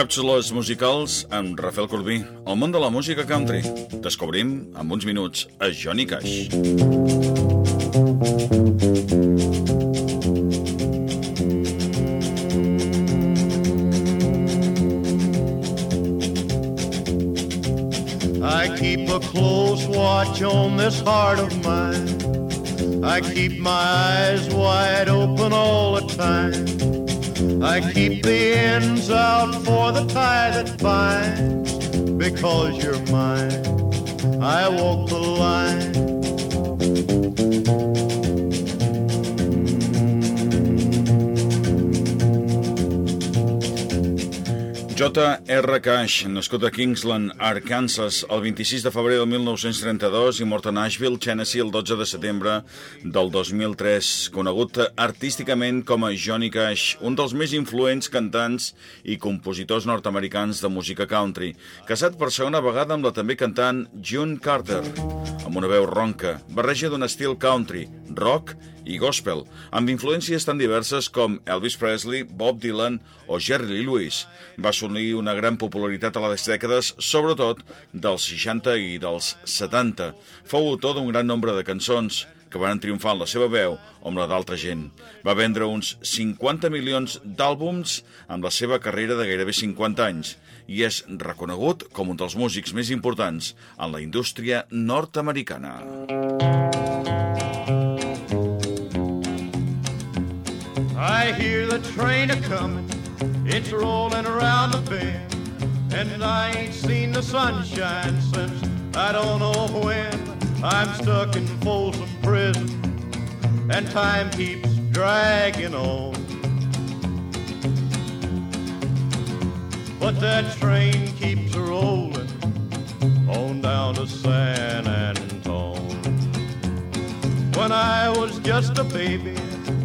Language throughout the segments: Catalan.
Càpsules musicals amb Rafael Corbí. El món de la música country. Descobrim, en uns minuts, a Johnny Cash. I keep a close watch on this heart of mine. I keep my eyes wide open all the time. I keep the ends out for the tie that binds. Because you're mine, I walk the line. J.R. Cash, nascut a Kingsland, Arkansas, el 26 de febrer del 1932 i mort a Nashville, Tennessee, el 12 de setembre del 2003, conegut artísticament com a Johnny Cash, un dels més influents cantants i compositors nord-americans de música country, casat per segona vegada amb la també cantant June Carter, amb una veu ronca, barreja d'un estil country, rock i gospel, amb influències tan diverses com Elvis Presley, Bob Dylan o Jerry Lee Lewis. Va assolir una gran popularitat a les dècades, sobretot dels 60 i dels 70. Fou autor d'un gran nombre de cançons, que van triomfar en la seva veu o amb la d'altra gent. Va vendre uns 50 milions d'àlbums amb la seva carrera de gairebé 50 anys i és reconegut com un dels músics més importants en la indústria nord-americana. I train a comin', it's rolling around the bend, and I ain't seen the sunshine since I don't know when. I'm stuck in Folsom Prison, and time keeps dragging on. But that train keeps rolling on down to San Antone. When I was just a baby,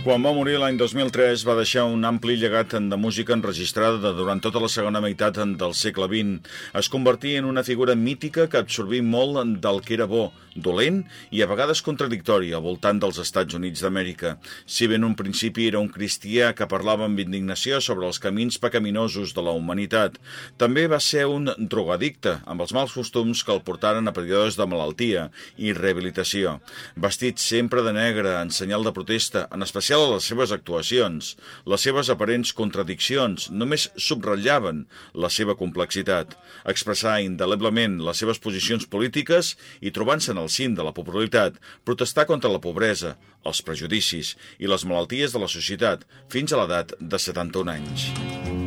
Quan va morir l'any 2003 va deixar un ampli llegat de música enregistrada durant tota la segona meitat del segle XX. Es convertí en una figura mítica que absorbí molt del que era bo, dolent i a vegades contradictori al voltant dels Estats Units d'Amèrica. Si bé en un principi era un cristià que parlava amb indignació sobre els camins pecaminosos de la humanitat, també va ser un drogadicte amb els mals costums que el portaren a períodes de malaltia i rehabilitació. Vestit sempre de negre en senyal de protesta, en especial especial a les seves actuacions. Les seves aparents contradiccions només subratllaven la seva complexitat. Expressar indeleblement les seves posicions polítiques i trobant-se en el cim de la popularitat, protestar contra la pobresa, els prejudicis i les malalties de la societat fins a l'edat de 71 anys.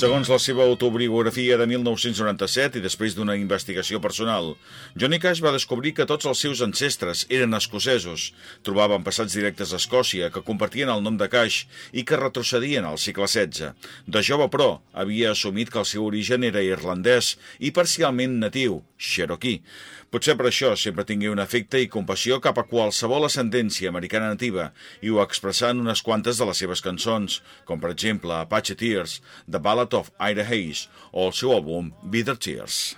Segons la seva autobiografia de 1997 i després d'una investigació personal, Johnny Cash va descobrir que tots els seus ancestres eren escocesos, trobaven passats directes a Escòcia que compartien el nom de Cash i que retrocedien al segle XVI. De jove, però, havia assumit que el seu origen era irlandès i parcialment natiu, Cherokee. Potser per això sempre tingué un efecte i compassió cap a qualsevol ascendència americana nativa i ho expressà en unes quantes de les seves cançons, com per exemple Apache Tears, The Ballad of Ida Hayes o el seu àlbum Bitter Tears.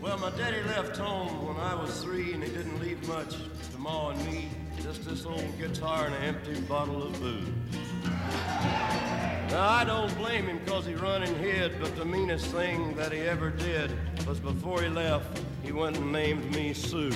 Well, my daddy left home when I was three, and he didn't leave much to Ma and me. Just this old guitar and an empty bottle of booze. Now, I don't blame him because he run and hid, but the meanest thing that he ever did was before he left, he went and named me Sue.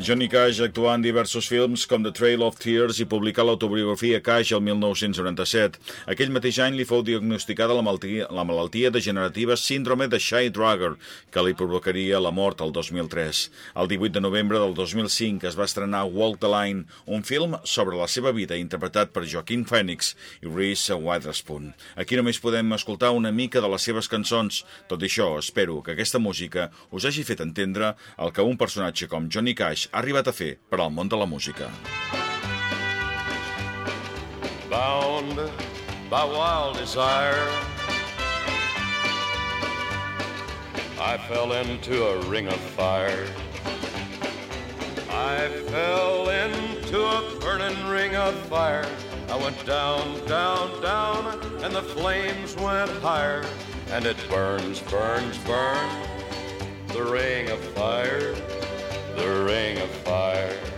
Johnny Cash actuà en diversos films com The Trail of Tears i publicà l'autobiografia Cash el 1997. Aquell mateix any li fou diagnosticada la malaltia, la malaltia degenerativa síndrome de Shay-Drager, que li provocaria la mort el 2003. El 18 de novembre del 2005 es va estrenar Walk the Line, un film sobre la seva vida interpretat per Joaquin Phoenix i Reese Witherspoon. Aquí només podem escoltar una mica de les seves cançons. Tot i això, espero que aquesta música música us hagi fet entendre el que un personatge com Johnny Cash ha arribat a fer per al món de la música. Bound by wild desire I fell into a ring of fire I fell into a burning ring of fire. I went down, down, down, and the flames went higher. And it burns, burns, burns, the ring of fire, the ring of fire.